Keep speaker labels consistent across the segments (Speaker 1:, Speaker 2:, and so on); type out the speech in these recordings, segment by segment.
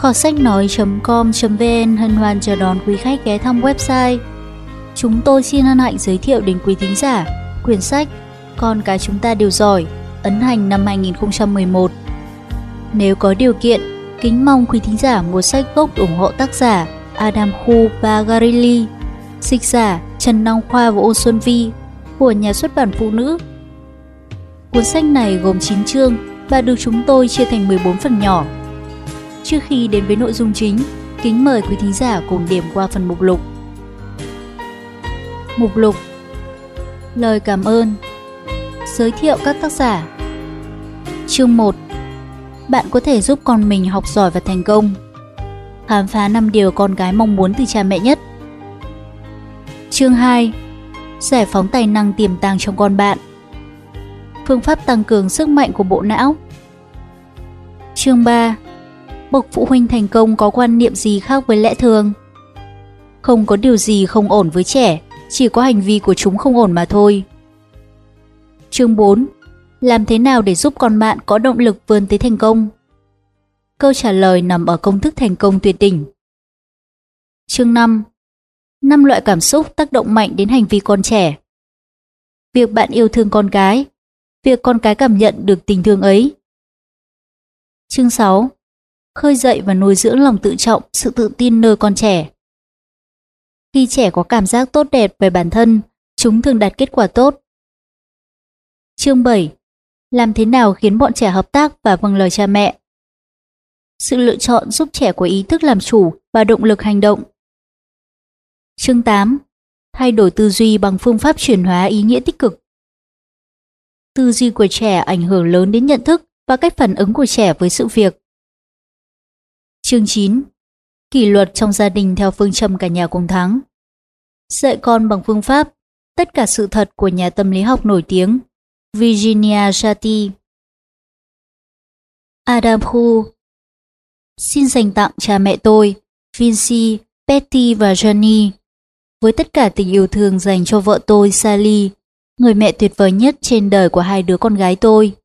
Speaker 1: Kho sách nói.com.vn hân hoan chào đón quý khách ghé thăm website. Chúng tôi xin hân hạnh giới thiệu đến quý thính giả quyển sách Con cái chúng ta đều giỏi, ấn hành năm 2011. Nếu có điều kiện, kính mong quý thính giả mua sách gốc ủng hộ tác giả Adam Khu và dịch giả Trần Đăng Khoa và Ô Xuân Vi của nhà xuất bản Phụ Nữ. Cuốn sách này gồm 9 chương và được chúng tôi chia thành 14 phần nhỏ. Trước khi đến với nội dung chính, kính mời quý thính giả cùng điểm qua phần mục lục. Mục lục. Lời cảm ơn. Giới thiệu các tác giả. Chương 1 Bạn có thể giúp con mình học giỏi và thành công. Khám phá 5 điều con gái mong muốn từ cha mẹ nhất. Chương 2 Giải phóng tài năng tiềm tàng trong con bạn. Phương pháp tăng cường sức mạnh của bộ não. Chương 3 Bậc phụ huynh thành công có quan niệm gì khác với lẽ thường? Không có điều gì không ổn với trẻ, chỉ có hành vi của chúng không ổn mà thôi. Chương 4 Làm thế nào để giúp con bạn có động lực vươn tới thành công? Câu trả lời nằm ở công thức thành công tuyệt đỉnh. Chương 5 5 loại cảm xúc tác động mạnh đến hành vi con trẻ. Việc bạn yêu thương con cái, việc con cái cảm nhận được tình thương ấy. Chương 6 Khơi dậy và nuôi dưỡng lòng tự trọng, sự tự tin nơi con trẻ. Khi trẻ có cảm giác tốt đẹp về bản thân, chúng thường đạt kết quả tốt. Chương 7 Làm thế nào khiến bọn trẻ hợp tác và vâng lời cha mẹ? Sự lựa chọn giúp trẻ có ý thức làm chủ và động lực hành động. Chương 8 Thay đổi tư duy bằng phương pháp chuyển hóa ý nghĩa tích cực. Tư duy của trẻ ảnh hưởng lớn đến nhận thức và cách phản ứng của trẻ với sự việc. Chương 9 Kỷ luật trong gia đình theo phương châm cả nhà cùng thắng. Dạy con bằng phương pháp Tất cả sự thật của nhà tâm lý học nổi tiếng Virginia Sati. Adam Khu Xin dành tặng cha mẹ tôi, Vinci, Betty và Johnny. Với tất cả tình yêu thương dành cho vợ tôi Sally, người mẹ tuyệt vời nhất trên đời của hai đứa con gái tôi.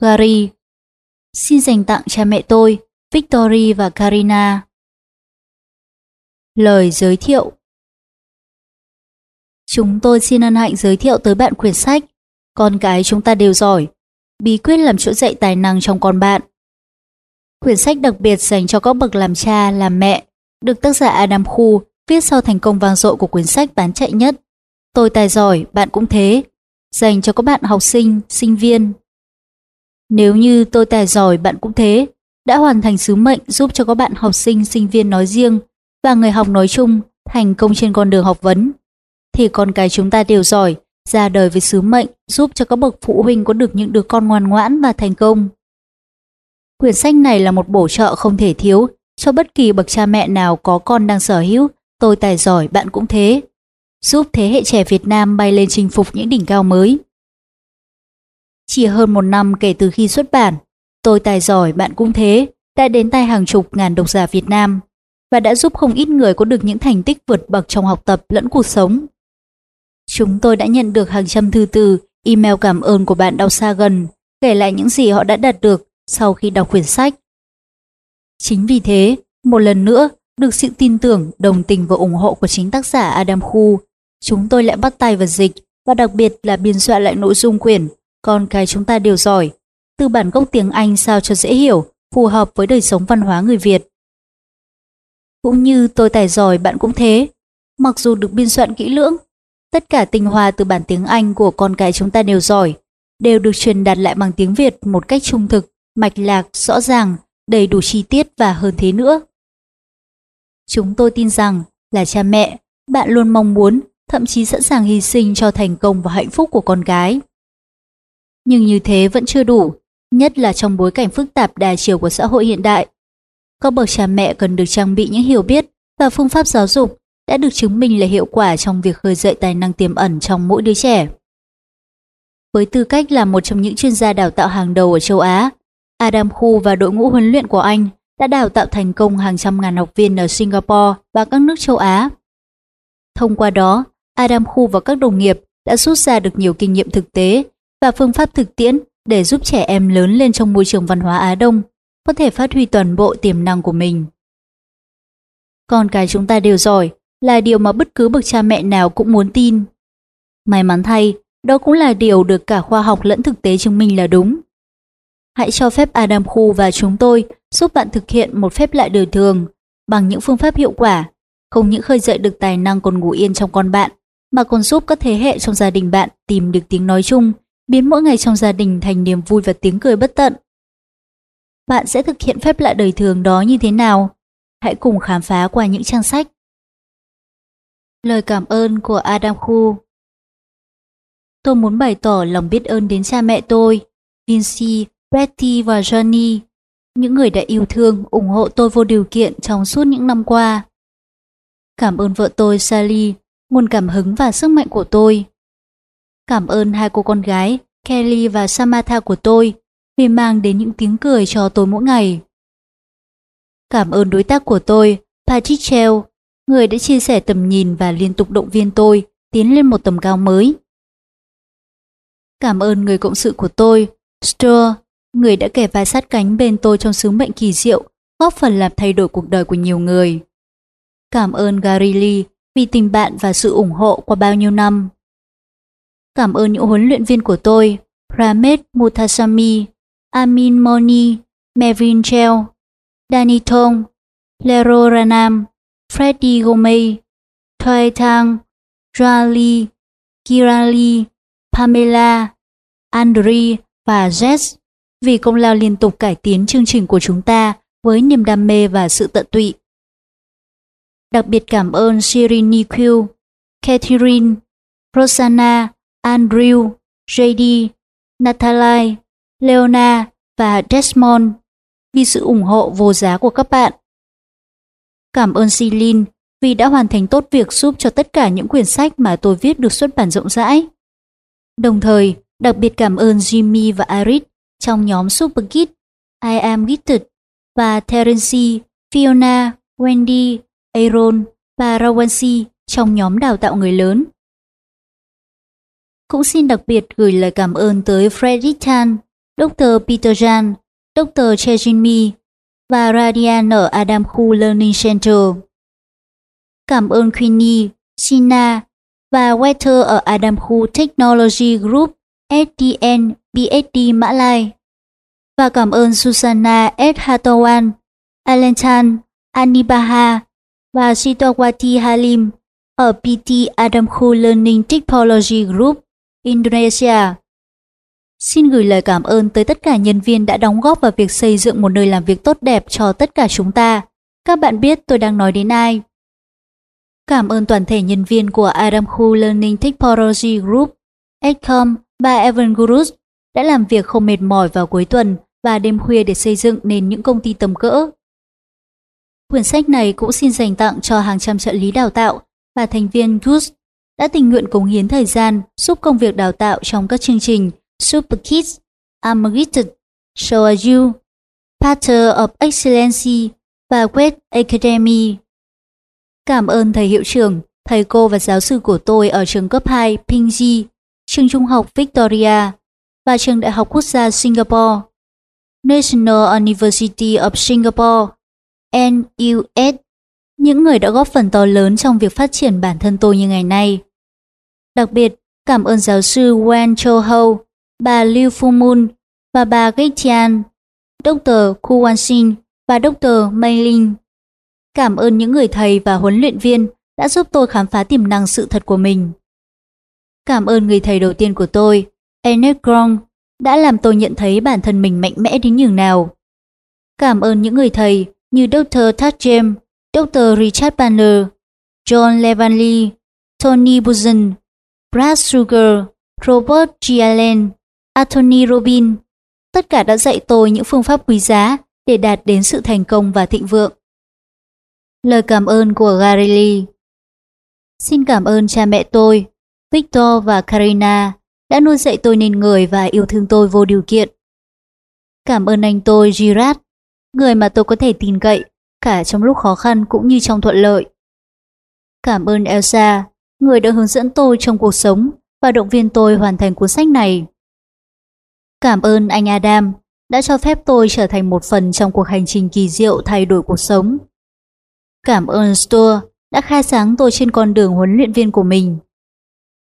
Speaker 1: Gary. Xin dành tặng cha mẹ tôi, Victory và Karina. Lời giới thiệu Chúng tôi xin ân hạnh giới thiệu tới bạn quyển sách Con cái chúng ta đều giỏi Bí quyết làm chỗ dậy tài năng trong con bạn Quyển sách đặc biệt dành cho các bậc làm cha, làm mẹ được tác giả Adam Khu viết sau thành công vang dội của quyển sách bán chạy nhất Tôi tài giỏi, bạn cũng thế dành cho các bạn học sinh, sinh viên. Nếu như tôi tài giỏi, bạn cũng thế đã hoàn thành sứ mệnh giúp cho các bạn học sinh, sinh viên nói riêng và người học nói chung thành công trên con đường học vấn, thì con cái chúng ta đều giỏi, ra đời với sứ mệnh giúp cho các bậc phụ huynh có được những đứa con ngoan ngoãn và thành công. Quyển sách này là một bổ trợ không thể thiếu cho bất kỳ bậc cha mẹ nào có con đang sở hữu, tôi tài giỏi bạn cũng thế, giúp thế hệ trẻ Việt Nam bay lên chinh phục những đỉnh cao mới. Chỉ hơn một năm kể từ khi xuất bản, tôi tài giỏi bạn cũng thế, đã đến tay hàng chục ngàn độc giả Việt Nam và đã giúp không ít người có được những thành tích vượt bậc trong học tập lẫn cuộc sống. Chúng tôi đã nhận được hàng trăm thư từ, email cảm ơn của bạn đau xa gần, kể lại những gì họ đã đạt được sau khi đọc quyển sách. Chính vì thế, một lần nữa, được sự tin tưởng, đồng tình và ủng hộ của chính tác giả Adam Khu, chúng tôi lại bắt tay vào dịch và đặc biệt là biên soạn lại nội dung quyển Con cái chúng ta đều giỏi, từ bản gốc tiếng Anh sao cho dễ hiểu, phù hợp với đời sống văn hóa người Việt. Cũng như tôi tài giỏi bạn cũng thế. Mặc dù được biên soạn kỹ lưỡng, tất cả tinh hoa từ bản tiếng Anh của con cái chúng ta đều giỏi, đều được truyền đạt lại bằng tiếng Việt một cách trung thực, mạch lạc, rõ ràng, đầy đủ chi tiết và hơn thế nữa. Chúng tôi tin rằng là cha mẹ, bạn luôn mong muốn, thậm chí sẵn sàng hy sinh cho thành công và hạnh phúc của con cái. Nhưng như thế vẫn chưa đủ, nhất là trong bối cảnh phức tạp đa chiều của xã hội hiện đại. Các bậc cha mẹ cần được trang bị những hiểu biết và phương pháp giáo dục đã được chứng minh là hiệu quả trong việc khơi dậy tài năng tiềm ẩn trong mỗi đứa trẻ. Với tư cách là một trong những chuyên gia đào tạo hàng đầu ở châu Á, Adam Khu và đội ngũ huấn luyện của anh đã đào tạo thành công hàng trăm ngàn học viên ở Singapore và các nước châu Á. Thông qua đó, Adam Khu và các đồng nghiệp đã rút ra được nhiều kinh nghiệm thực tế và phương pháp thực tiễn để giúp trẻ em lớn lên trong môi trường văn hóa Á Đông có thể phát huy toàn bộ tiềm năng của mình. Con cái chúng ta đều giỏi là điều mà bất cứ bậc cha mẹ nào cũng muốn tin. May mắn thay, đó cũng là điều được cả khoa học lẫn thực tế chứng minh là đúng. Hãy cho phép Adam Khu và chúng tôi giúp bạn thực hiện một phép lạ đời thường bằng những phương pháp hiệu quả, không những khơi dậy được tài năng còn ngủ yên trong con bạn, mà còn giúp các thế hệ trong gia đình bạn tìm được tiếng nói chung, biến mỗi ngày trong gia đình thành niềm vui và tiếng cười bất tận. Bạn sẽ thực hiện phép lạ đời thường đó như thế nào? Hãy cùng khám phá qua những trang sách. Lời cảm ơn của Adam Khu Tôi muốn bày tỏ lòng biết ơn đến cha mẹ tôi, Vinci, Betty và Johnny, những người đã yêu thương, ủng hộ tôi vô điều kiện trong suốt những năm qua. Cảm ơn vợ tôi Sally, nguồn cảm hứng và sức mạnh của tôi. Cảm ơn hai cô con gái, Kelly và Samantha của tôi, vì mang đến những tiếng cười cho tôi mỗi ngày. Cảm ơn đối tác của tôi, Patrick người đã chia sẻ tầm nhìn và liên tục động viên tôi tiến lên một tầm cao mới. Cảm ơn người cộng sự của tôi, Stur người đã kẻ vai sát cánh bên tôi trong sứ mệnh kỳ diệu, góp phần làm thay đổi cuộc đời của nhiều người. Cảm ơn Gary Lee vì tình bạn và sự ủng hộ qua bao nhiêu năm. Cảm ơn những huấn luyện viên của tôi, Ramesh Muthasamy, Amin Moni, Mevin Chell, Danny Thong, Lero Ranam, Freddy Gomez, Thoai Thang, Joa Lee, Lee, Pamela, Andre và Jess vì công lao liên tục cải tiến chương trình của chúng ta với niềm đam mê và sự tận tụy. Đặc biệt cảm ơn Shirin Q, Catherine, Rosanna, Andrew, JD, Natalie, Leona và Desmond vì sự ủng hộ vô giá của các bạn. Cảm ơn Celine vì đã hoàn thành tốt việc giúp cho tất cả những quyển sách mà tôi viết được xuất bản rộng rãi. Đồng thời, đặc biệt cảm ơn Jimmy và Iris trong nhóm Super Kid, I Am Gifted và Terence, Fiona, Wendy, Aaron và Rawansi trong nhóm đào tạo người lớn. Cũng xin đặc biệt gửi lời cảm ơn tới Frederick Chan, Dr. Peter Jan, Dr. Chejin Mi và Radian ở Adam Khu Learning Center. Cảm ơn Queenie, Sina và Walter ở Adam Khu Technology Group SDN BSD Mã Lai. Và cảm ơn Susanna S. Hatawan, Alentan, Anibaha và Sitawati Halim ở PT Adam Khu Learning Technology Group, Indonesia. Xin gửi lời cảm ơn tới tất cả nhân viên đã đóng góp vào việc xây dựng một nơi làm việc tốt đẹp cho tất cả chúng ta. Các bạn biết tôi đang nói đến ai. Cảm ơn toàn thể nhân viên của Adam Learning Technology Group, Edcom và Evan Gurus đã làm việc không mệt mỏi vào cuối tuần và đêm khuya để xây dựng nên những công ty tầm cỡ. Quyển sách này cũng xin dành tặng cho hàng trăm trợ lý đào tạo và thành viên GUS đã tình nguyện cống hiến thời gian giúp công việc đào tạo trong các chương trình Super Kids, Amagifted, Show Are You, Pattern of Excellency và West Academy. Cảm ơn thầy hiệu trưởng, thầy cô và giáo sư của tôi ở trường cấp 2 Pingji, trường trung học Victoria và trường đại học quốc gia Singapore, National University of Singapore, NUS, những người đã góp phần to lớn trong việc phát triển bản thân tôi như ngày nay. Đặc biệt, cảm ơn giáo sư Wen Cho Ho, bà Liu Fu Moon và bà Gay Tian, Dr. Ku Wan Xin và Dr. Mei Ling. Cảm ơn những người thầy và huấn luyện viên đã giúp tôi khám phá tiềm năng sự thật của mình. Cảm ơn người thầy đầu tiên của tôi, Ernest Grong, đã làm tôi nhận thấy bản thân mình mạnh mẽ đến nhường nào. Cảm ơn những người thầy như Dr. Tad James, Dr. Richard Banner, John Levanley, Tony Buzan, Brad Sugar, Robert G. Allen, Anthony Robin. Tất cả đã dạy tôi những phương pháp quý giá để đạt đến sự thành công và thịnh vượng. Lời cảm ơn của Gary Lee Xin cảm ơn cha mẹ tôi, Victor và Karina đã nuôi dạy tôi nên người và yêu thương tôi vô điều kiện. Cảm ơn anh tôi Girard, người mà tôi có thể tin cậy cả trong lúc khó khăn cũng như trong thuận lợi. Cảm ơn Elsa, người đã hướng dẫn tôi trong cuộc sống và động viên tôi hoàn thành cuốn sách này. Cảm ơn anh Adam, đã cho phép tôi trở thành một phần trong cuộc hành trình kỳ diệu thay đổi cuộc sống. Cảm ơn Stuart đã khai sáng tôi trên con đường huấn luyện viên của mình.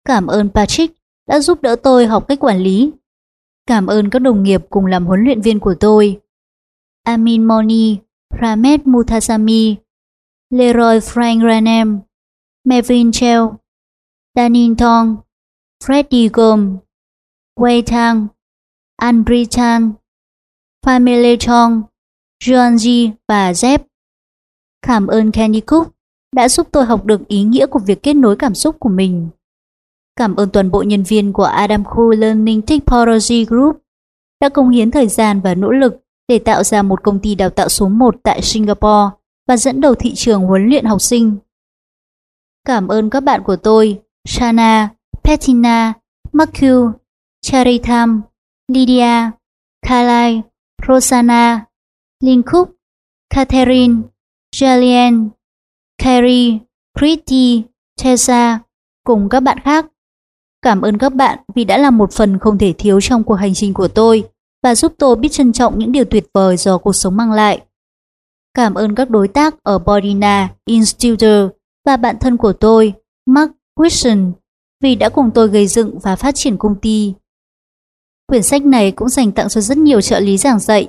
Speaker 1: Cảm ơn Patrick đã giúp đỡ tôi học cách quản lý. Cảm ơn các đồng nghiệp cùng làm huấn luyện viên của tôi. Amin Moni, Ramet Muthasami, Leroy Frank Ranem, Mevin Chell, Danin Thong, Freddie Gom, Wei Tang, Andri Chan, Family Chong, Juanji và Zep. Cảm ơn Candy Cook đã giúp tôi học được ý nghĩa của việc kết nối cảm xúc của mình. Cảm ơn toàn bộ nhân viên của Adam Khu Learning Technology Group đã cống hiến thời gian và nỗ lực để tạo ra một công ty đào tạo số 1 tại Singapore và dẫn đầu thị trường huấn luyện học sinh. Cảm ơn các bạn của tôi, Shana, Petina, Marku, Charitam, Lydia, Kalai, Rosanna, Linkup, Catherine, Jillian, Carrie, Pretty, Tessa cùng các bạn khác. Cảm ơn các bạn vì đã là một phần không thể thiếu trong cuộc hành trình của tôi và giúp tôi biết trân trọng những điều tuyệt vời do cuộc sống mang lại. Cảm ơn các đối tác ở Bodina Institute và bạn thân của tôi, Mark Wilson, vì đã cùng tôi gây dựng và phát triển công ty. Quyển sách này cũng dành tặng cho rất nhiều trợ lý giảng dạy,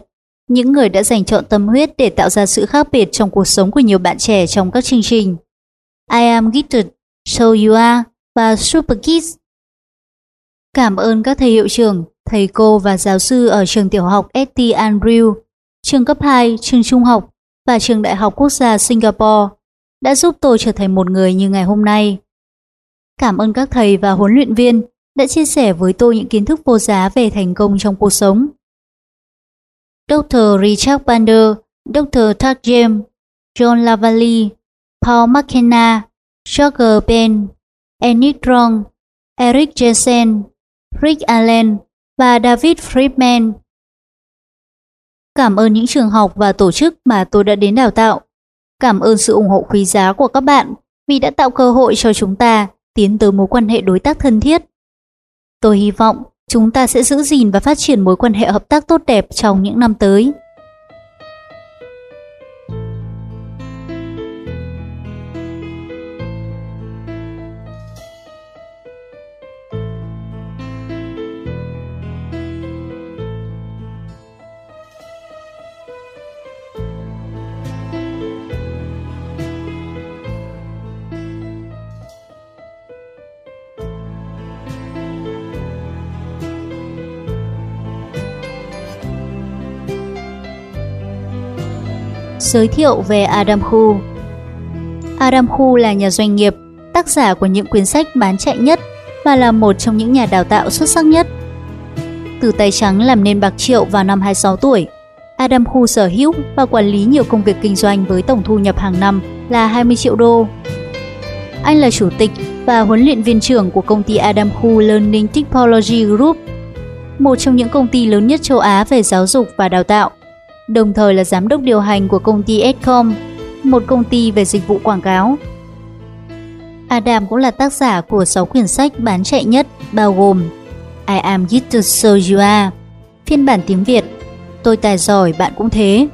Speaker 1: những người đã dành chọn tâm huyết để tạo ra sự khác biệt trong cuộc sống của nhiều bạn trẻ trong các chương trình. I am gifted, so you are và Super Kids. Cảm ơn các thầy hiệu trưởng, thầy cô và giáo sư ở trường tiểu học St. Andrew, trường cấp 2, trường trung học và trường đại học quốc gia Singapore đã giúp tôi trở thành một người như ngày hôm nay. Cảm ơn các thầy và huấn luyện viên đã chia sẻ với tôi những kiến thức vô giá về thành công trong cuộc sống. Dr. Richard Bander, Dr. Tuck James, John Lavallee, Paul McKenna, George Ben, Enid Strong, Eric Jensen, Rick Allen và David Friedman. Cảm ơn những trường học và tổ chức mà tôi đã đến đào tạo. Cảm ơn sự ủng hộ quý giá của các bạn vì đã tạo cơ hội cho chúng ta tiến tới mối quan hệ đối tác thân thiết. Tôi hy vọng chúng ta sẽ giữ gìn và phát triển mối quan hệ hợp tác tốt đẹp trong những năm tới. Giới thiệu về Adam Khu Adam Khu là nhà doanh nghiệp, tác giả của những quyển sách bán chạy nhất và là một trong những nhà đào tạo xuất sắc nhất. Từ tay trắng làm nên bạc triệu vào năm 26 tuổi, Adam Khu sở hữu và quản lý nhiều công việc kinh doanh với tổng thu nhập hàng năm là 20 triệu đô. Anh là chủ tịch và huấn luyện viên trưởng của công ty Adam Khu Learning Technology Group, một trong những công ty lớn nhất châu Á về giáo dục và đào tạo đồng thời là giám đốc điều hành của công ty Edcom, một công ty về dịch vụ quảng cáo. Adam cũng là tác giả của 6 quyển sách bán chạy nhất bao gồm I Am Gifted So You Are, phiên bản tiếng Việt, Tôi tài giỏi bạn cũng thế.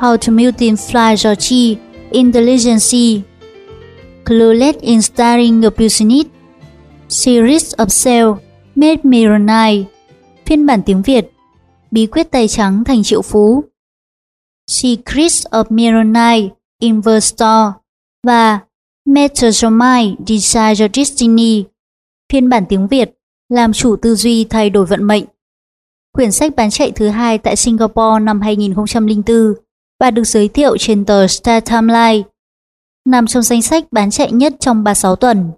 Speaker 1: How to Multiply Your Chi, Intelligence, Clueless in Starring a Business, Series of Sale, Made Me Run phiên bản tiếng Việt, Bí quyết tay trắng thành triệu phú. Secrets of Millionaire Investor và Mastermind Desire Your Destiny phiên bản tiếng Việt làm chủ tư duy thay đổi vận mệnh. Quyển sách bán chạy thứ hai tại Singapore năm 2004 và được giới thiệu trên tờ Star Timeline nằm trong danh sách bán chạy nhất trong 36 tuần.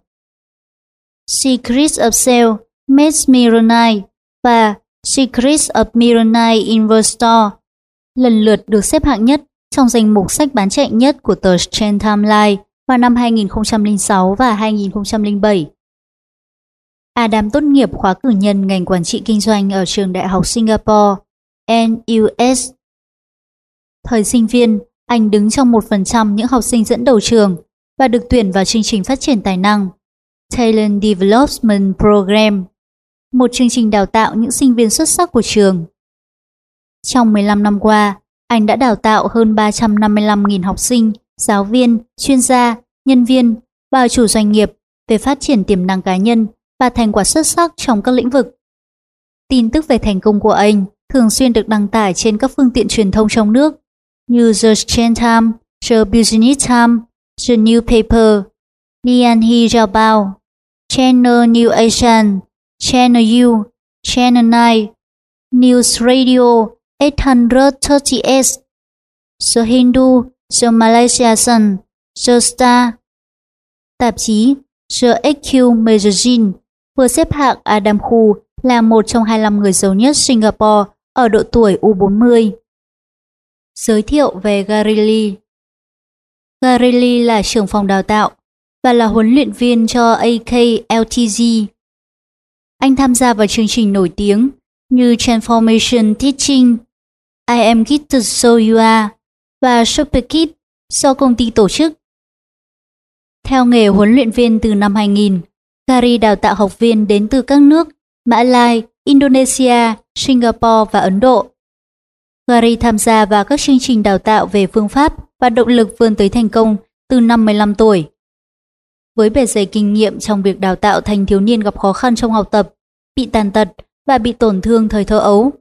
Speaker 1: Secrets of Sale, Makes và Secrets of Millionaire Investor lần lượt được xếp hạng nhất trong danh mục sách bán chạy nhất của tờ Strand Timeline vào năm 2006 và 2007. Adam tốt nghiệp khóa cử nhân ngành quản trị kinh doanh ở trường đại học Singapore, NUS. Thời sinh viên, anh đứng trong 1% những học sinh dẫn đầu trường và được tuyển vào chương trình phát triển tài năng Talent Development Program một chương trình đào tạo những sinh viên xuất sắc của trường. Trong 15 năm qua, anh đã đào tạo hơn 355.000 học sinh, giáo viên, chuyên gia, nhân viên và chủ doanh nghiệp về phát triển tiềm năng cá nhân và thành quả xuất sắc trong các lĩnh vực. Tin tức về thành công của anh thường xuyên được đăng tải trên các phương tiện truyền thông trong nước như The Chain Time, The Business Times, The New Paper, Lian He Jiabao, Channel New Asian, Channel U, Channel 9, News Radio 838, The Hindu, The Malaysia Sun, The Star. Tạp chí The EQ Magazine vừa xếp hạng Adam Khu là một trong 25 người giàu nhất Singapore ở độ tuổi U40. Giới thiệu về Gary Lee Gary Lee là trưởng phòng đào tạo và là huấn luyện viên cho AKLTG. Anh tham gia vào chương trình nổi tiếng như Transformation Teaching, I Am Gifted So You Are và Super Kid do công ty tổ chức. Theo nghề huấn luyện viên từ năm 2000, Gary đào tạo học viên đến từ các nước Mã Lai, Indonesia, Singapore và Ấn Độ. Gary tham gia vào các chương trình đào tạo về phương pháp và động lực vươn tới thành công từ năm 15 tuổi. Với bề dày kinh nghiệm trong việc đào tạo thành thiếu niên gặp khó khăn trong học tập, bị tàn tật và bị tổn thương thời thơ ấu.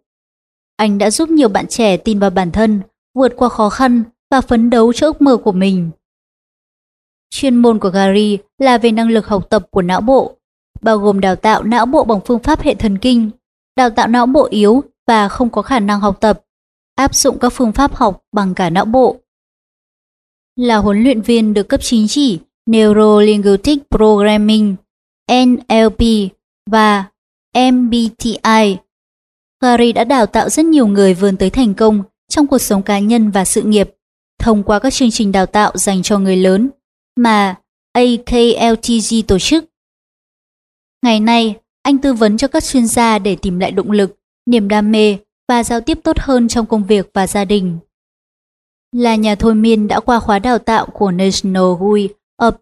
Speaker 1: Anh đã giúp nhiều bạn trẻ tin vào bản thân, vượt qua khó khăn và phấn đấu cho ước mơ của mình. Chuyên môn của Gary là về năng lực học tập của não bộ, bao gồm đào tạo não bộ bằng phương pháp hệ thần kinh, đào tạo não bộ yếu và không có khả năng học tập, áp dụng các phương pháp học bằng cả não bộ. Là huấn luyện viên được cấp chính chỉ Neurolinguistic Programming, NLP và MBTI. Gary đã đào tạo rất nhiều người vươn tới thành công trong cuộc sống cá nhân và sự nghiệp thông qua các chương trình đào tạo dành cho người lớn mà AKLTG tổ chức. Ngày nay, anh tư vấn cho các chuyên gia để tìm lại động lực, niềm đam mê và giao tiếp tốt hơn trong công việc và gia đình. Là nhà thôi miên đã qua khóa đào tạo của National GUI of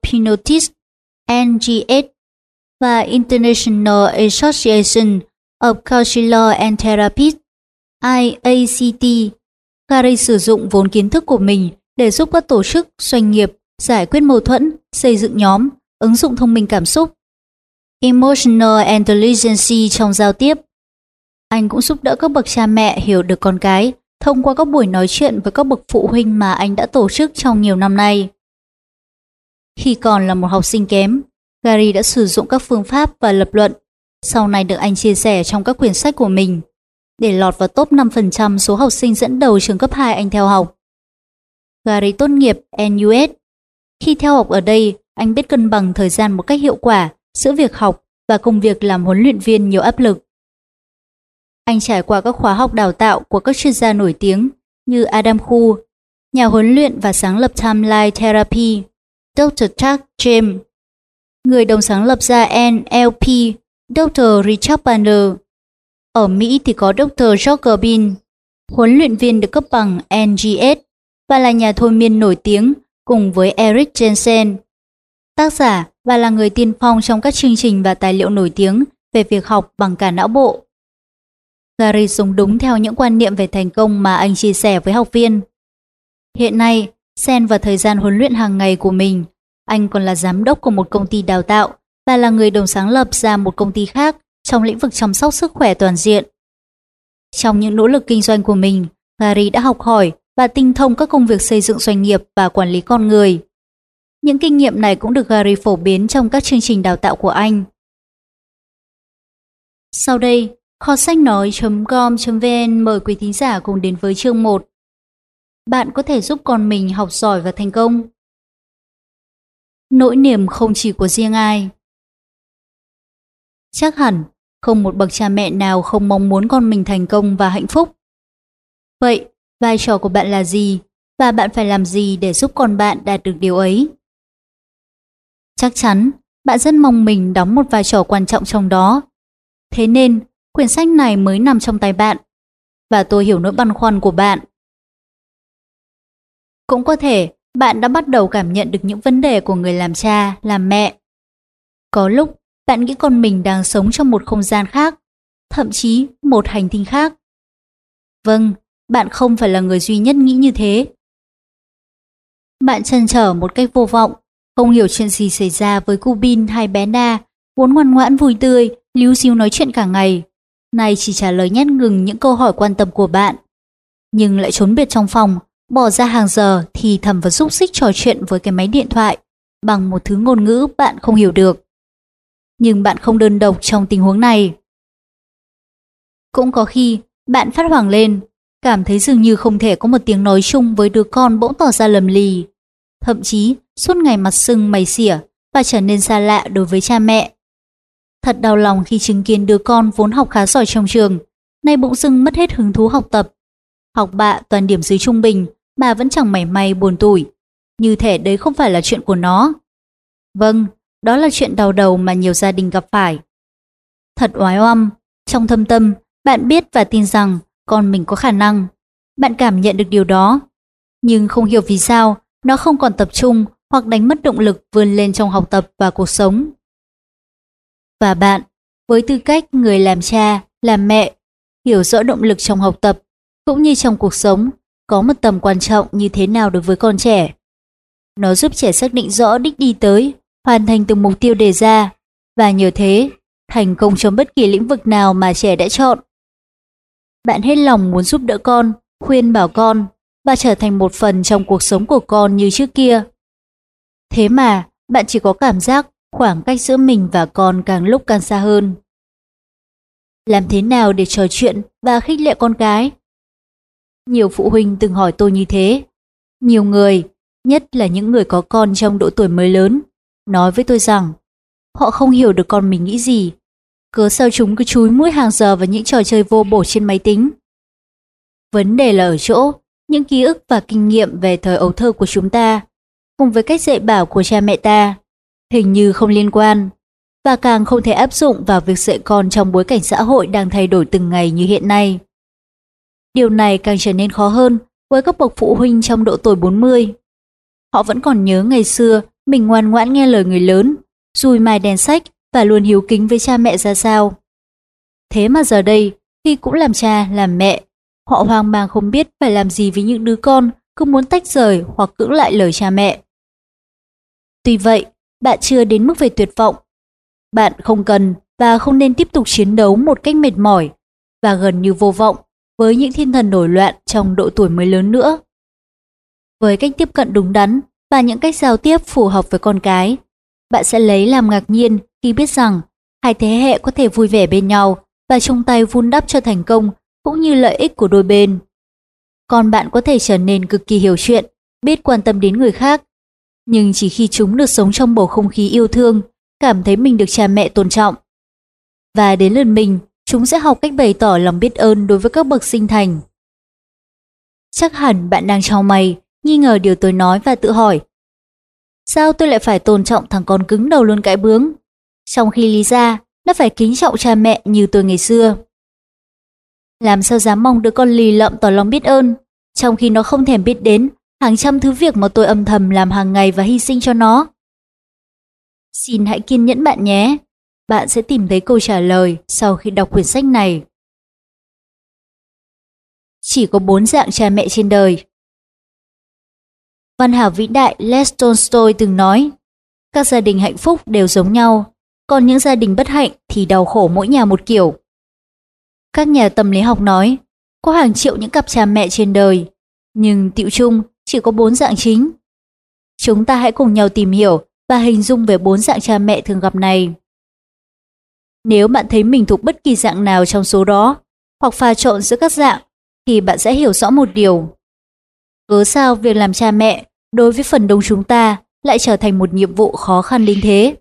Speaker 1: NGS và International Association of Counselor and Therapists IACT. Gary sử dụng vốn kiến thức của mình để giúp các tổ chức, doanh nghiệp giải quyết mâu thuẫn, xây dựng nhóm, ứng dụng thông minh cảm xúc, emotional intelligence trong giao tiếp. Anh cũng giúp đỡ các bậc cha mẹ hiểu được con cái thông qua các buổi nói chuyện với các bậc phụ huynh mà anh đã tổ chức trong nhiều năm nay. Khi còn là một học sinh kém, Gary đã sử dụng các phương pháp và lập luận, sau này được anh chia sẻ trong các quyển sách của mình, để lọt vào top 5% số học sinh dẫn đầu trường cấp 2 anh theo học. Gary tốt nghiệp NUS. Khi theo học ở đây, anh biết cân bằng thời gian một cách hiệu quả giữa việc học và công việc làm huấn luyện viên nhiều áp lực. Anh trải qua các khóa học đào tạo của các chuyên gia nổi tiếng như Adam Khu, nhà huấn luyện và sáng lập Timeline Therapy, Dr. Chuck James, người đồng sáng lập ra NLP, Dr. Richard Banner. Ở Mỹ thì có Dr. George Bin, huấn luyện viên được cấp bằng NGS và là nhà thôi miên nổi tiếng cùng với Eric Jensen, tác giả và là người tiên phong trong các chương trình và tài liệu nổi tiếng về việc học bằng cả não bộ. Gary sống đúng theo những quan niệm về thành công mà anh chia sẻ với học viên. Hiện nay, xen vào thời gian huấn luyện hàng ngày của mình, anh còn là giám đốc của một công ty đào tạo và là người đồng sáng lập ra một công ty khác trong lĩnh vực chăm sóc sức khỏe toàn diện. Trong những nỗ lực kinh doanh của mình, Gary đã học hỏi và tinh thông các công việc xây dựng doanh nghiệp và quản lý con người. Những kinh nghiệm này cũng được Gary phổ biến trong các chương trình đào tạo của anh. Sau đây, kho sách nói.com.vn mời quý thính giả cùng đến với chương 1. Bạn có thể giúp con mình học giỏi và thành công. Nỗi niềm không chỉ của riêng ai. Chắc hẳn, không một bậc cha mẹ nào không mong muốn con mình thành công và hạnh phúc. Vậy, vai trò của bạn là gì và bạn phải làm gì để giúp con bạn đạt được điều ấy? Chắc chắn, bạn rất mong mình đóng một vai trò quan trọng trong đó. Thế nên, quyển sách này mới nằm trong tay bạn. Và tôi hiểu nỗi băn khoăn của bạn. Cũng có thể, bạn đã bắt đầu cảm nhận được những vấn đề của người làm cha, làm mẹ. Có lúc, bạn nghĩ con mình đang sống trong một không gian khác, thậm chí một hành tinh khác. Vâng, bạn không phải là người duy nhất nghĩ như thế. Bạn chần trở một cách vô vọng, không hiểu chuyện gì xảy ra với cubin hay bé Na, vốn ngoan ngoãn vui tươi, líu xíu nói chuyện cả ngày. Nay chỉ trả lời nhét ngừng những câu hỏi quan tâm của bạn. Nhưng lại trốn biệt trong phòng, bỏ ra hàng giờ thì thầm và xúc xích trò chuyện với cái máy điện thoại bằng một thứ ngôn ngữ bạn không hiểu được. Nhưng bạn không đơn độc trong tình huống này. Cũng có khi bạn phát hoảng lên, cảm thấy dường như không thể có một tiếng nói chung với đứa con bỗng tỏ ra lầm lì. Thậm chí suốt ngày mặt sưng mày xỉa và trở nên xa lạ đối với cha mẹ. Thật đau lòng khi chứng kiến đứa con vốn học khá giỏi trong trường, nay bỗng dưng mất hết hứng thú học tập. Học bạ toàn điểm dưới trung bình, bà vẫn chẳng mảy may buồn tủi. Như thể đấy không phải là chuyện của nó. Vâng, đó là chuyện đau đầu mà nhiều gia đình gặp phải. Thật oái oăm, trong thâm tâm, bạn biết và tin rằng con mình có khả năng. Bạn cảm nhận được điều đó. Nhưng không hiểu vì sao nó không còn tập trung hoặc đánh mất động lực vươn lên trong học tập và cuộc sống. Và bạn, với tư cách người làm cha, làm mẹ, hiểu rõ động lực trong học tập cũng như trong cuộc sống có một tầm quan trọng như thế nào đối với con trẻ. Nó giúp trẻ xác định rõ đích đi tới, hoàn thành từng mục tiêu đề ra và nhờ thế thành công trong bất kỳ lĩnh vực nào mà trẻ đã chọn. Bạn hết lòng muốn giúp đỡ con, khuyên bảo con và trở thành một phần trong cuộc sống của con như trước kia. Thế mà, bạn chỉ có cảm giác khoảng cách giữa mình và con càng lúc càng xa hơn. Làm thế nào để trò chuyện và khích lệ con cái? Nhiều phụ huynh từng hỏi tôi như thế. Nhiều người, nhất là những người có con trong độ tuổi mới lớn, nói với tôi rằng họ không hiểu được con mình nghĩ gì. Cớ sao chúng cứ chúi mũi hàng giờ vào những trò chơi vô bổ trên máy tính. Vấn đề là ở chỗ, những ký ức và kinh nghiệm về thời ấu thơ của chúng ta, cùng với cách dạy bảo của cha mẹ ta, hình như không liên quan, và càng không thể áp dụng vào việc dạy con trong bối cảnh xã hội đang thay đổi từng ngày như hiện nay. Điều này càng trở nên khó hơn với các bậc phụ huynh trong độ tuổi 40. Họ vẫn còn nhớ ngày xưa mình ngoan ngoãn nghe lời người lớn, dùi mài đèn sách và luôn hiếu kính với cha mẹ ra sao. Thế mà giờ đây, khi cũng làm cha, làm mẹ, họ hoang mang không biết phải làm gì với những đứa con cứ muốn tách rời hoặc cưỡng lại lời cha mẹ. Tuy vậy, bạn chưa đến mức về tuyệt vọng. Bạn không cần và không nên tiếp tục chiến đấu một cách mệt mỏi và gần như vô vọng với những thiên thần nổi loạn trong độ tuổi mới lớn nữa. Với cách tiếp cận đúng đắn và những cách giao tiếp phù hợp với con cái, bạn sẽ lấy làm ngạc nhiên khi biết rằng hai thế hệ có thể vui vẻ bên nhau và chung tay vun đắp cho thành công cũng như lợi ích của đôi bên. Còn bạn có thể trở nên cực kỳ hiểu chuyện, biết quan tâm đến người khác, nhưng chỉ khi chúng được sống trong bầu không khí yêu thương, cảm thấy mình được cha mẹ tôn trọng. Và đến lượt mình, chúng sẽ học cách bày tỏ lòng biết ơn đối với các bậc sinh thành. Chắc hẳn bạn đang trao mày, nghi ngờ điều tôi nói và tự hỏi. Sao tôi lại phải tôn trọng thằng con cứng đầu luôn cãi bướng? Trong khi lý ra, nó phải kính trọng cha mẹ như tôi ngày xưa. Làm sao dám mong đứa con lì lợm tỏ lòng biết ơn, trong khi nó không thèm biết đến hàng trăm thứ việc mà tôi âm thầm làm hàng ngày và hy sinh cho nó. Xin hãy kiên nhẫn bạn nhé. Bạn sẽ tìm thấy câu trả lời sau khi đọc quyển sách này. Chỉ có bốn dạng cha mẹ trên đời. Văn hảo vĩ đại Les Tolstoy từng nói, các gia đình hạnh phúc đều giống nhau, còn những gia đình bất hạnh thì đau khổ mỗi nhà một kiểu. Các nhà tâm lý học nói, có hàng triệu những cặp cha mẹ trên đời, nhưng tiệu chung chỉ có bốn dạng chính. Chúng ta hãy cùng nhau tìm hiểu và hình dung về bốn dạng cha mẹ thường gặp này. Nếu bạn thấy mình thuộc bất kỳ dạng nào trong số đó, hoặc pha trộn giữa các dạng, thì bạn sẽ hiểu rõ một điều. Cớ sao việc làm cha mẹ đối với phần đông chúng ta lại trở thành một nhiệm vụ khó khăn đến thế?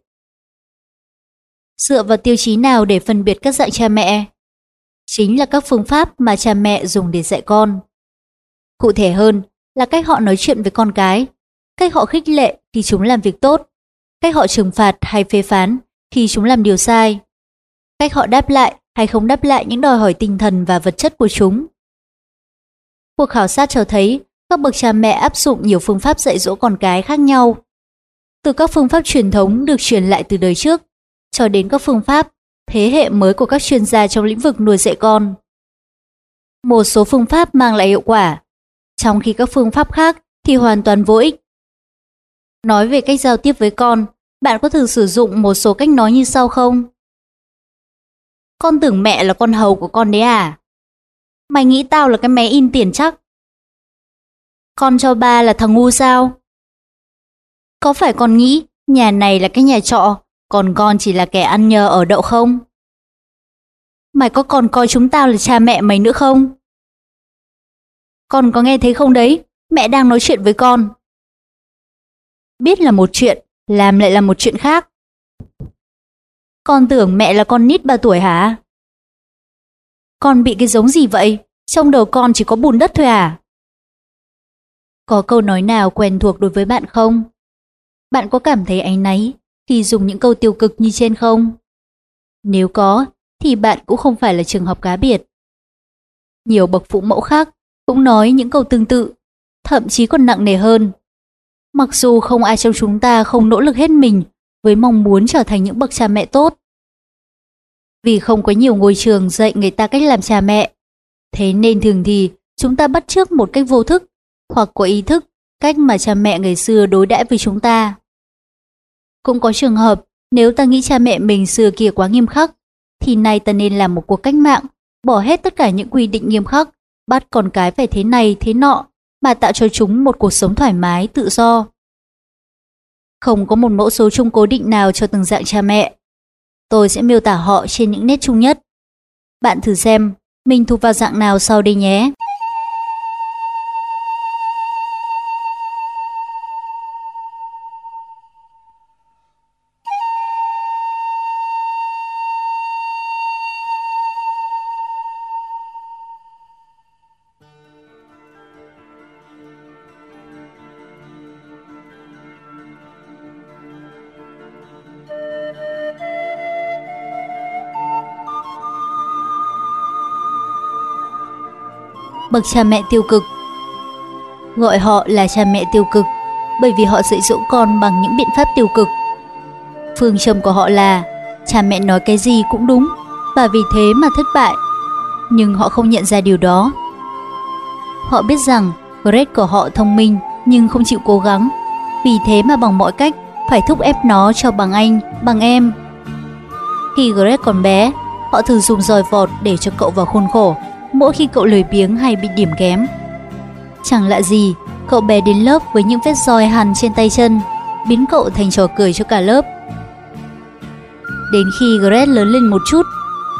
Speaker 1: Dựa vào tiêu chí nào để phân biệt các dạng cha mẹ? Chính là các phương pháp mà cha mẹ dùng để dạy con. Cụ thể hơn là cách họ nói chuyện với con cái, cách họ khích lệ khi chúng làm việc tốt, cách họ trừng phạt hay phê phán khi chúng làm điều sai, cách họ đáp lại hay không đáp lại những đòi hỏi tinh thần và vật chất của chúng. Cuộc khảo sát cho thấy các bậc cha mẹ áp dụng nhiều phương pháp dạy dỗ con cái khác nhau. Từ các phương pháp truyền thống được truyền lại từ đời trước, cho đến các phương pháp thế hệ mới của các chuyên gia trong lĩnh vực nuôi dạy con. Một số phương pháp mang lại hiệu quả, trong khi các phương pháp khác thì hoàn toàn vô ích. Nói về cách giao tiếp với con, bạn có thường sử dụng một số cách nói như sau không? Con tưởng mẹ là con hầu của con đấy à? Mày nghĩ tao là cái máy in tiền chắc? Con cho ba là thằng ngu sao? Có phải con nghĩ nhà này là cái nhà trọ, còn con chỉ là kẻ ăn nhờ ở đậu không? Mày có còn coi chúng tao là cha mẹ mày nữa không? Con có nghe thấy không đấy? Mẹ đang nói chuyện với con. Biết là một chuyện, làm lại là một chuyện khác. Con tưởng mẹ là con nít 3 tuổi hả? Con bị cái giống gì vậy? Trong đầu con chỉ có bùn đất thôi à? Có câu nói nào quen thuộc đối với bạn không? Bạn có cảm thấy áy náy khi dùng những câu tiêu cực như trên không? Nếu có, thì bạn cũng không phải là trường hợp cá biệt. Nhiều bậc phụ mẫu khác cũng nói những câu tương tự, thậm chí còn nặng nề hơn. Mặc dù không ai trong chúng ta không nỗ lực hết mình với mong muốn trở thành những bậc cha mẹ tốt. Vì không có nhiều ngôi trường dạy người ta cách làm cha mẹ, thế nên thường thì chúng ta bắt chước một cách vô thức hoặc có ý thức cách mà cha mẹ ngày xưa đối đãi với chúng ta. Cũng có trường hợp nếu ta nghĩ cha mẹ mình xưa kia quá nghiêm khắc, thì nay ta nên làm một cuộc cách mạng, bỏ hết tất cả những quy định nghiêm khắc, bắt con cái phải thế này thế nọ, mà tạo cho chúng một cuộc sống thoải mái, tự do. Không có một mẫu số chung cố định nào cho từng dạng cha mẹ. Tôi sẽ miêu tả họ trên những nét chung nhất. Bạn thử xem, mình thuộc vào dạng nào sau đây nhé. Bậc cha mẹ tiêu cực. Gọi họ là cha mẹ tiêu cực bởi vì họ dạy dỗ con bằng những biện pháp tiêu cực. Phương châm của họ là cha mẹ nói cái gì cũng đúng và vì thế mà thất bại. Nhưng họ không nhận ra điều đó. Họ biết rằng Greg của họ thông minh nhưng không chịu cố gắng. Vì thế mà bằng mọi cách phải thúc ép nó cho bằng anh, bằng em. Khi Greg còn bé, họ thường dùng roi vọt để cho cậu vào khuôn khổ mỗi khi cậu lười biếng hay bị điểm kém. Chẳng lạ gì, cậu bé đến lớp với những vết roi hằn trên tay chân, biến cậu thành trò cười cho cả lớp. Đến khi Gret lớn lên một chút,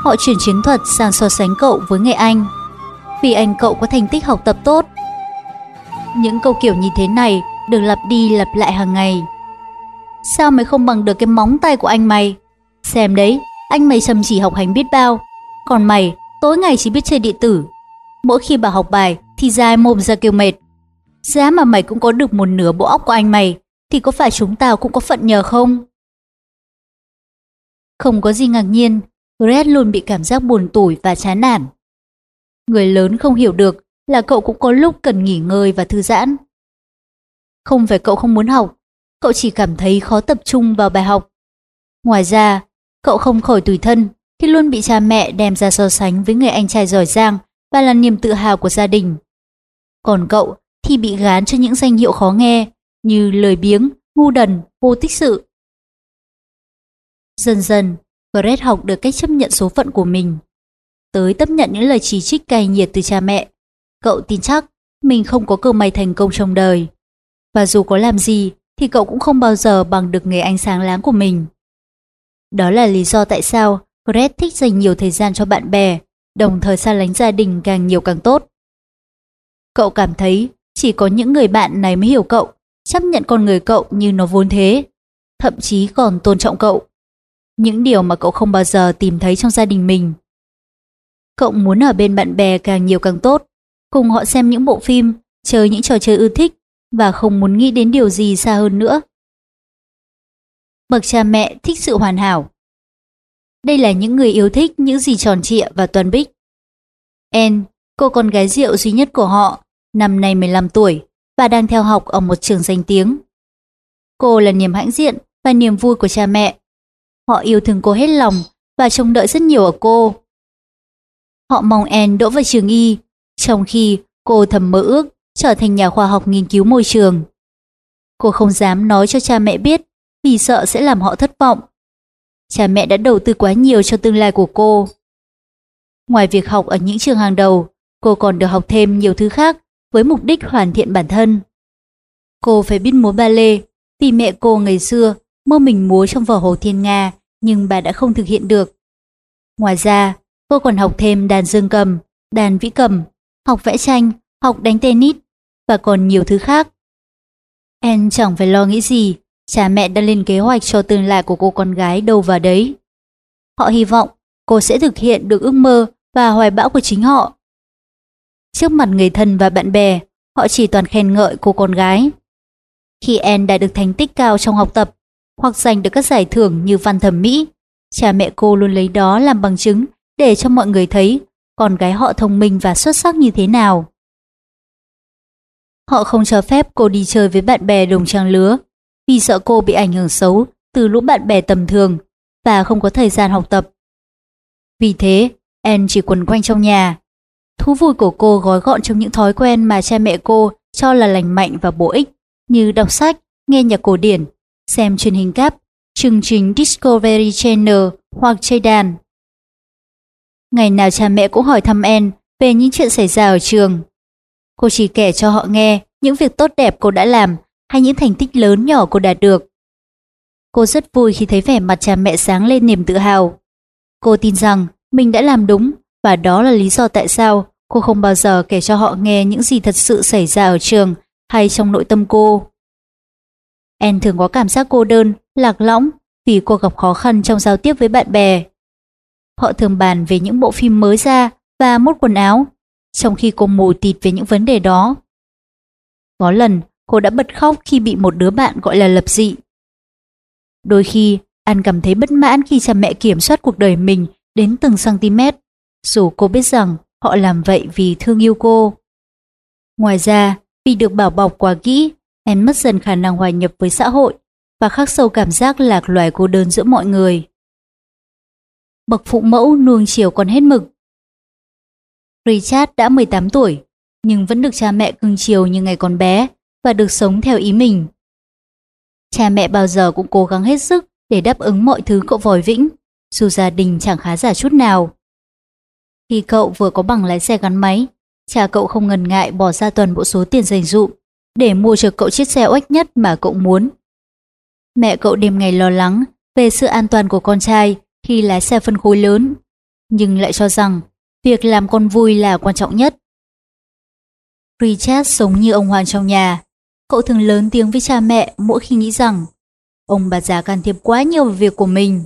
Speaker 1: họ chuyển chiến thuật sang so sánh cậu với người anh. Vì anh cậu có thành tích học tập tốt. Những câu kiểu như thế này được lặp đi lặp lại hàng ngày. Sao mày không bằng được cái móng tay của anh mày? Xem đấy, anh mày chăm chỉ học hành biết bao. Còn mày tối ngày chỉ biết chơi điện tử. Mỗi khi bà học bài thì dài mồm ra kêu mệt. Giá mà mày cũng có được một nửa bộ óc của anh mày, thì có phải chúng tao cũng có phận nhờ không? Không có gì ngạc nhiên, Red luôn bị cảm giác buồn tủi và chán nản. Người lớn không hiểu được là cậu cũng có lúc cần nghỉ ngơi và thư giãn. Không phải cậu không muốn học, cậu chỉ cảm thấy khó tập trung vào bài học. Ngoài ra, cậu không khỏi tủi thân khi luôn bị cha mẹ đem ra so sánh với người anh trai giỏi giang và là niềm tự hào của gia đình. Còn cậu thì bị gán cho những danh hiệu khó nghe như lời biếng, ngu đần, vô tích sự. Dần dần, Fred học được cách chấp nhận số phận của mình. Tới chấp nhận những lời chỉ trích cay nhiệt từ cha mẹ. Cậu tin chắc mình không có cơ may thành công trong đời. Và dù có làm gì thì cậu cũng không bao giờ bằng được nghề anh sáng láng của mình. Đó là lý do tại sao Fred thích dành nhiều thời gian cho bạn bè, đồng thời xa lánh gia đình càng nhiều càng tốt. Cậu cảm thấy chỉ có những người bạn này mới hiểu cậu, chấp nhận con người cậu như nó vốn thế, thậm chí còn tôn trọng cậu. Những điều mà cậu không bao giờ tìm thấy trong gia đình mình. Cậu muốn ở bên bạn bè càng nhiều càng tốt, cùng họ xem những bộ phim, chơi những trò chơi ưa thích và không muốn nghĩ đến điều gì xa hơn nữa. Bậc cha mẹ thích sự hoàn hảo, đây là những người yêu thích những gì tròn trịa và toàn bích. En, cô con gái rượu duy nhất của họ, năm nay 15 tuổi và đang theo học ở một trường danh tiếng. Cô là niềm hãnh diện và niềm vui của cha mẹ. Họ yêu thương cô hết lòng và trông đợi rất nhiều ở cô. Họ mong En đỗ vào trường y Trong khi cô thầm mơ ước trở thành nhà khoa học nghiên cứu môi trường. Cô không dám nói cho cha mẹ biết vì sợ sẽ làm họ thất vọng. Cha mẹ đã đầu tư quá nhiều cho tương lai của cô. Ngoài việc học ở những trường hàng đầu, cô còn được học thêm nhiều thứ khác với mục đích hoàn thiện bản thân. Cô phải biết múa ba lê, vì mẹ cô ngày xưa mơ mình múa trong vở Hồ Thiên Nga nhưng bà đã không thực hiện được. Ngoài ra, cô còn học thêm đàn dương cầm, đàn vĩ cầm, học vẽ tranh, học đánh tennis và còn nhiều thứ khác. En chẳng phải lo nghĩ gì, cha mẹ đã lên kế hoạch cho tương lai của cô con gái đâu vào đấy. Họ hy vọng cô sẽ thực hiện được ước mơ và hoài bão của chính họ. Trước mặt người thân và bạn bè, họ chỉ toàn khen ngợi cô con gái. Khi En đã được thành tích cao trong học tập, hoặc giành được các giải thưởng như văn thẩm mỹ, cha mẹ cô luôn lấy đó làm bằng chứng để cho mọi người thấy con gái họ thông minh và xuất sắc như thế nào. Họ không cho phép cô đi chơi với bạn bè đồng trang lứa vì sợ cô bị ảnh hưởng xấu từ lũ bạn bè tầm thường và không có thời gian học tập. Vì thế, Anne chỉ quần quanh trong nhà. Thú vui của cô gói gọn trong những thói quen mà cha mẹ cô cho là lành mạnh và bổ ích như đọc sách, nghe nhạc cổ điển, xem truyền hình cáp, chương trình Discovery Channel hoặc chơi đàn. Ngày nào cha mẹ cũng hỏi thăm Anne về những chuyện xảy ra ở trường. Cô chỉ kể cho họ nghe những việc tốt đẹp cô đã làm hay những thành tích lớn nhỏ cô đạt được. Cô rất vui khi thấy vẻ mặt cha mẹ sáng lên niềm tự hào. Cô tin rằng mình đã làm đúng và đó là lý do tại sao cô không bao giờ kể cho họ nghe những gì thật sự xảy ra ở trường hay trong nội tâm cô. En thường có cảm giác cô đơn, lạc lõng vì cô gặp khó khăn trong giao tiếp với bạn bè. Họ thường bàn về những bộ phim mới ra và mốt quần áo, trong khi cô mù tịt về những vấn đề đó. Có lần, cô đã bật khóc khi bị một đứa bạn gọi là lập dị. Đôi khi, An cảm thấy bất mãn khi cha mẹ kiểm soát cuộc đời mình đến từng cm, dù cô biết rằng họ làm vậy vì thương yêu cô. Ngoài ra, vì được bảo bọc quá kỹ, An mất dần khả năng hòa nhập với xã hội và khắc sâu cảm giác lạc loài cô đơn giữa mọi người. Bậc phụ mẫu nuông chiều còn hết mực. Richard đã 18 tuổi, nhưng vẫn được cha mẹ cưng chiều như ngày còn bé và được sống theo ý mình. Cha mẹ bao giờ cũng cố gắng hết sức để đáp ứng mọi thứ cậu vòi vĩnh, dù gia đình chẳng khá giả chút nào. Khi cậu vừa có bằng lái xe gắn máy, cha cậu không ngần ngại bỏ ra toàn bộ số tiền dành dụm để mua cho cậu chiếc xe oách nhất mà cậu muốn. Mẹ cậu đêm ngày lo lắng về sự an toàn của con trai khi lái xe phân khối lớn, nhưng lại cho rằng việc làm con vui là quan trọng nhất. Richard sống như ông hoàng trong nhà. Cậu thường lớn tiếng với cha mẹ mỗi khi nghĩ rằng ông bà già can thiệp quá nhiều vào việc của mình.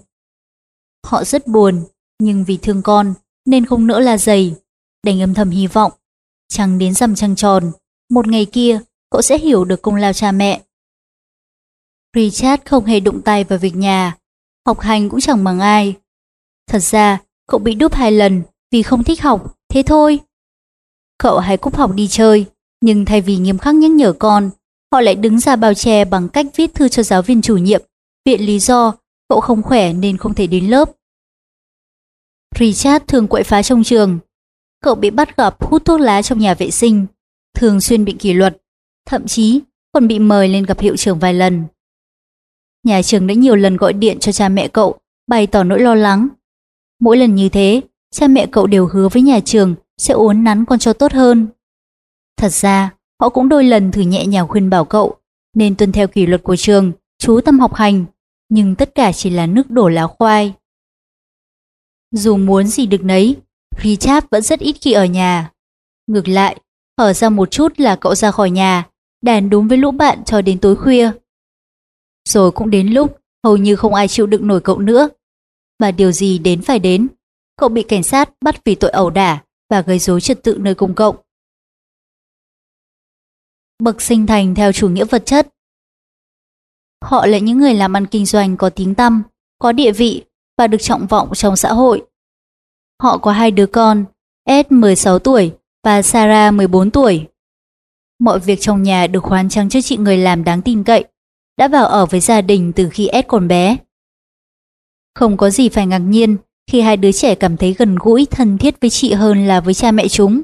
Speaker 1: Họ rất buồn, nhưng vì thương con nên không nỡ là dày, đành âm thầm hy vọng. Chẳng đến rằm trăng tròn, một ngày kia cậu sẽ hiểu được công lao cha mẹ. Richard không hề đụng tay vào việc nhà, học hành cũng chẳng bằng ai. Thật ra, cậu bị đúp hai lần vì không thích học, thế thôi. Cậu hay cúp học đi chơi, nhưng thay vì nghiêm khắc nhắc nhở con, họ lại đứng ra bao che bằng cách viết thư cho giáo viên chủ nhiệm, viện lý do cậu không khỏe nên không thể đến lớp. Richard thường quậy phá trong trường. Cậu bị bắt gặp hút thuốc lá trong nhà vệ sinh, thường xuyên bị kỷ luật, thậm chí còn bị mời lên gặp hiệu trưởng vài lần. Nhà trường đã nhiều lần gọi điện cho cha mẹ cậu, bày tỏ nỗi lo lắng. Mỗi lần như thế, cha mẹ cậu đều hứa với nhà trường sẽ uốn nắn con cho tốt hơn. Thật ra, họ cũng đôi lần thử nhẹ nhàng khuyên bảo cậu nên tuân theo kỷ luật của trường, chú tâm học hành, nhưng tất cả chỉ là nước đổ lá khoai. Dù muốn gì được nấy, Richard vẫn rất ít khi ở nhà. Ngược lại, hở ra một chút là cậu ra khỏi nhà, đàn đúng với lũ bạn cho đến tối khuya. Rồi cũng đến lúc hầu như không ai chịu đựng nổi cậu nữa. Mà điều gì đến phải đến, cậu bị cảnh sát bắt vì tội ẩu đả và gây rối trật tự nơi công cộng. Bậc sinh thành theo chủ nghĩa vật chất Họ là những người làm ăn kinh doanh có tiếng tăm, có địa vị và được trọng vọng trong xã hội. Họ có hai đứa con, Ed 16 tuổi và Sarah 14 tuổi. Mọi việc trong nhà được khoán trắng cho chị người làm đáng tin cậy, đã vào ở với gia đình từ khi Ed còn bé. Không có gì phải ngạc nhiên khi hai đứa trẻ cảm thấy gần gũi, thân thiết với chị hơn là với cha mẹ chúng.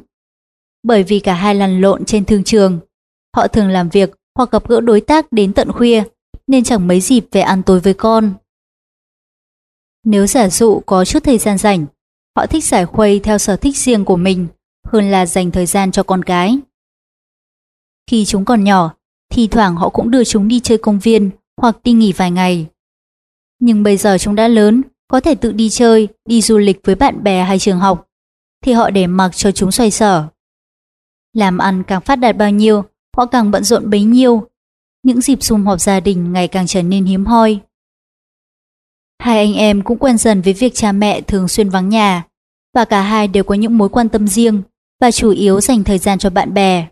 Speaker 1: bởi vì cả hai lăn lộn trên thương trường. Họ thường làm việc hoặc gặp gỡ đối tác đến tận khuya, nên chẳng mấy dịp về ăn tối với con. Nếu giả dụ có chút thời gian rảnh, họ thích giải khuây theo sở thích riêng của mình hơn là dành thời gian cho con cái. Khi chúng còn nhỏ, thì thoảng họ cũng đưa chúng đi chơi công viên hoặc đi nghỉ vài ngày. Nhưng bây giờ chúng đã lớn, có thể tự đi chơi, đi du lịch với bạn bè hay trường học, thì họ để mặc cho chúng xoay sở. Làm ăn càng phát đạt bao nhiêu, họ càng bận rộn bấy nhiêu. Những dịp sum họp gia đình ngày càng trở nên hiếm hoi. Hai anh em cũng quen dần với việc cha mẹ thường xuyên vắng nhà, và cả hai đều có những mối quan tâm riêng và chủ yếu dành thời gian cho bạn bè.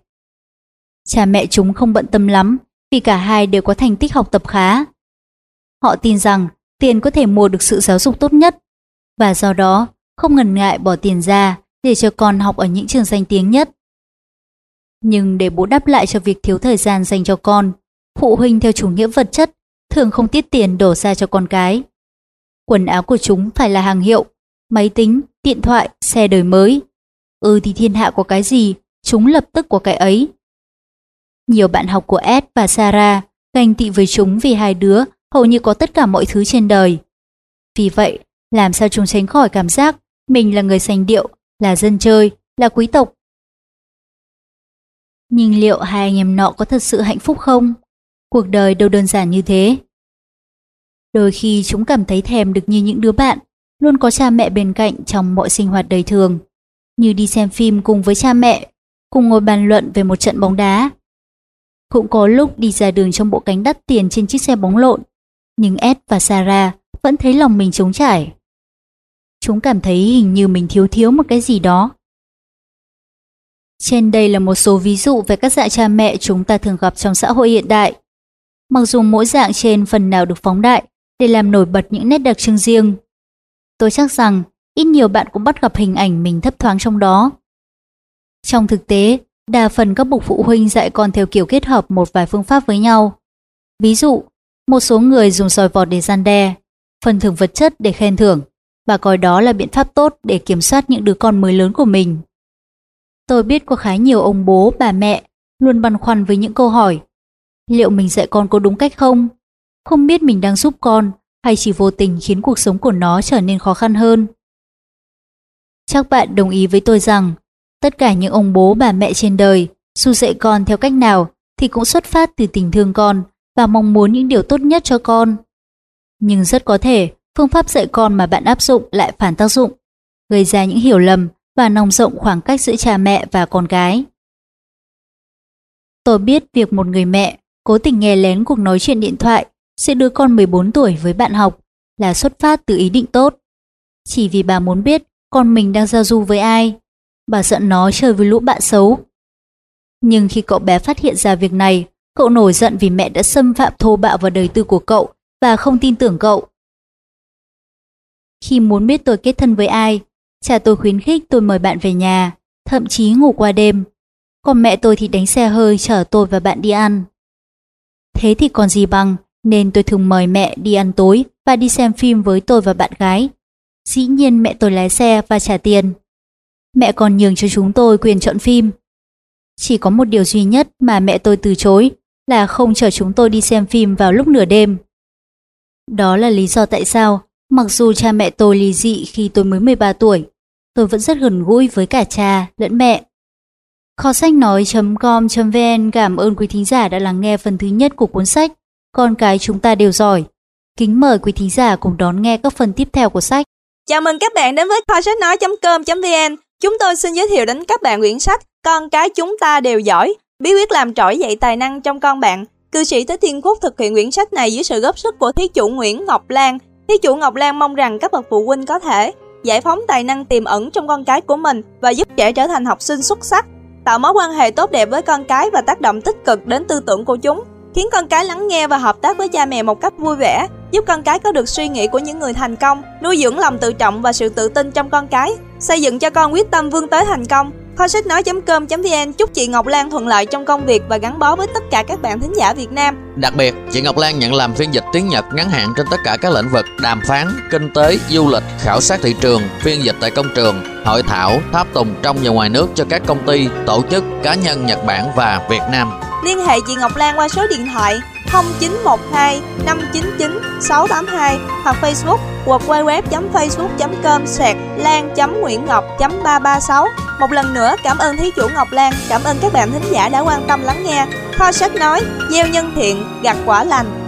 Speaker 1: Cha mẹ chúng không bận tâm lắm vì cả hai đều có thành tích học tập khá. Họ tin rằng tiền có thể mua được sự giáo dục tốt nhất và do đó không ngần ngại bỏ tiền ra để cho con học ở những trường danh tiếng nhất. Nhưng để bù đắp lại cho việc thiếu thời gian dành cho con, phụ huynh theo chủ nghĩa vật chất thường không tiết tiền đổ ra cho con cái. Quần áo của chúng phải là hàng hiệu, máy tính, điện thoại, xe đời mới. Ừ thì thiên hạ có cái gì, chúng lập tức có cái ấy. Nhiều bạn học của Ed và Sarah ganh tị với chúng vì hai đứa hầu như có tất cả mọi thứ trên đời. Vì vậy, làm sao chúng tránh khỏi cảm giác mình là người sành điệu, là dân chơi, là quý tộc. Nhưng liệu hai anh em nọ có thật sự hạnh phúc không? Cuộc đời đâu đơn giản như thế. Đôi khi chúng cảm thấy thèm được như những đứa bạn, luôn có cha mẹ bên cạnh trong mọi sinh hoạt đời thường, như đi xem phim cùng với cha mẹ, cùng ngồi bàn luận về một trận bóng đá. Cũng có lúc đi ra đường trong bộ cánh đắt tiền trên chiếc xe bóng lộn, nhưng Ed và Sarah vẫn thấy lòng mình trống trải. Chúng cảm thấy hình như mình thiếu thiếu một cái gì đó. Trên đây là một số ví dụ về các dạng cha mẹ chúng ta thường gặp trong xã hội hiện đại. Mặc dù mỗi dạng trên phần nào được phóng đại để làm nổi bật những nét đặc trưng riêng. Tôi chắc rằng ít nhiều bạn cũng bắt gặp hình ảnh mình thấp thoáng trong đó. Trong thực tế, đa phần các bậc phụ huynh dạy con theo kiểu kết hợp một vài phương pháp với nhau. Ví dụ, một số người dùng sòi vọt để gian đe, phần thưởng vật chất để khen thưởng và coi đó là biện pháp tốt để kiểm soát những đứa con mới lớn của mình. Tôi biết có khá nhiều ông bố, bà mẹ luôn băn khoăn với những câu hỏi liệu mình dạy con có đúng cách không? Không biết mình đang giúp con hay chỉ vô tình khiến cuộc sống của nó trở nên khó khăn hơn. Chắc bạn đồng ý với tôi rằng tất cả những ông bố bà mẹ trên đời dù dạy con theo cách nào thì cũng xuất phát từ tình thương con và mong muốn những điều tốt nhất cho con. Nhưng rất có thể phương pháp dạy con mà bạn áp dụng lại phản tác dụng, gây ra những hiểu lầm và nòng rộng khoảng cách giữa cha mẹ và con gái. Tôi biết việc một người mẹ cố tình nghe lén cuộc nói chuyện điện thoại sẽ đưa con 14 tuổi với bạn học là xuất phát từ ý định tốt. Chỉ vì bà muốn biết con mình đang giao du với ai, bà giận nó chơi với lũ bạn xấu. Nhưng khi cậu bé phát hiện ra việc này, cậu nổi giận vì mẹ đã xâm phạm thô bạo vào đời tư của cậu và không tin tưởng cậu. Khi muốn biết tôi kết thân với ai, cha tôi khuyến khích tôi mời bạn về nhà, thậm chí ngủ qua đêm. Còn mẹ tôi thì đánh xe hơi chở tôi và bạn đi ăn. Thế thì còn gì bằng, nên tôi thường mời mẹ đi ăn tối và đi xem phim với tôi và bạn gái. Dĩ nhiên mẹ tôi lái xe và trả tiền. Mẹ còn nhường cho chúng tôi quyền chọn phim. Chỉ có một điều duy nhất mà mẹ tôi từ chối là không chở chúng tôi đi xem phim vào lúc nửa đêm. Đó là lý do tại sao, mặc dù cha mẹ tôi ly dị khi tôi mới 13 tuổi, tôi vẫn rất gần gũi với cả cha lẫn mẹ. Kho sách nói.com.vn cảm ơn quý thính giả đã lắng nghe phần thứ nhất của cuốn sách Con cái chúng ta đều giỏi. Kính mời quý thính giả cùng đón nghe các phần tiếp theo của sách.
Speaker 2: Chào mừng các bạn đến với kho sách nói.com.vn. Chúng tôi xin giới thiệu đến các bạn quyển sách Con cái chúng ta đều giỏi, bí quyết làm trỗi dậy tài năng trong con bạn. Cư sĩ Thế Thiên Quốc thực hiện quyển sách này dưới sự góp sức của thí chủ Nguyễn Ngọc Lan. Thí chủ Ngọc Lan mong rằng các bậc phụ huynh có thể giải phóng tài năng tiềm ẩn trong con cái của mình và giúp trẻ trở thành học sinh xuất sắc, tạo mối quan hệ tốt đẹp với con cái và tác động tích cực đến tư tưởng của chúng, khiến con cái lắng nghe và hợp tác với cha mẹ một cách vui vẻ, giúp con cái có được suy nghĩ của những người thành công, nuôi dưỡng lòng tự trọng và sự tự tin trong con cái, xây dựng cho con quyết tâm vươn tới thành công. Kho sách nói.com.vn chúc chị Ngọc Lan thuận lợi trong công việc và gắn bó với tất cả các bạn thính giả Việt Nam.
Speaker 3: Đặc biệt, chị Ngọc Lan nhận làm phiên dịch tiếng Nhật ngắn hạn trên tất cả các lĩnh vực đàm phán, kinh tế, du lịch, khảo sát thị trường, phiên dịch tại công trường, hội thảo, tháp tùng trong và ngoài nước cho các công ty, tổ chức, cá nhân Nhật Bản và Việt Nam.
Speaker 2: Liên hệ chị Ngọc Lan qua số điện thoại 0912 599 682 hoặc Facebook www.facebook.com sạc lan.nguyễn ngọc.336 Một lần nữa cảm ơn Thí chủ Ngọc Lan, cảm ơn các bạn thính giả đã quan tâm lắng nghe. Kho sách nói, gieo nhân thiện, gặt quả lành.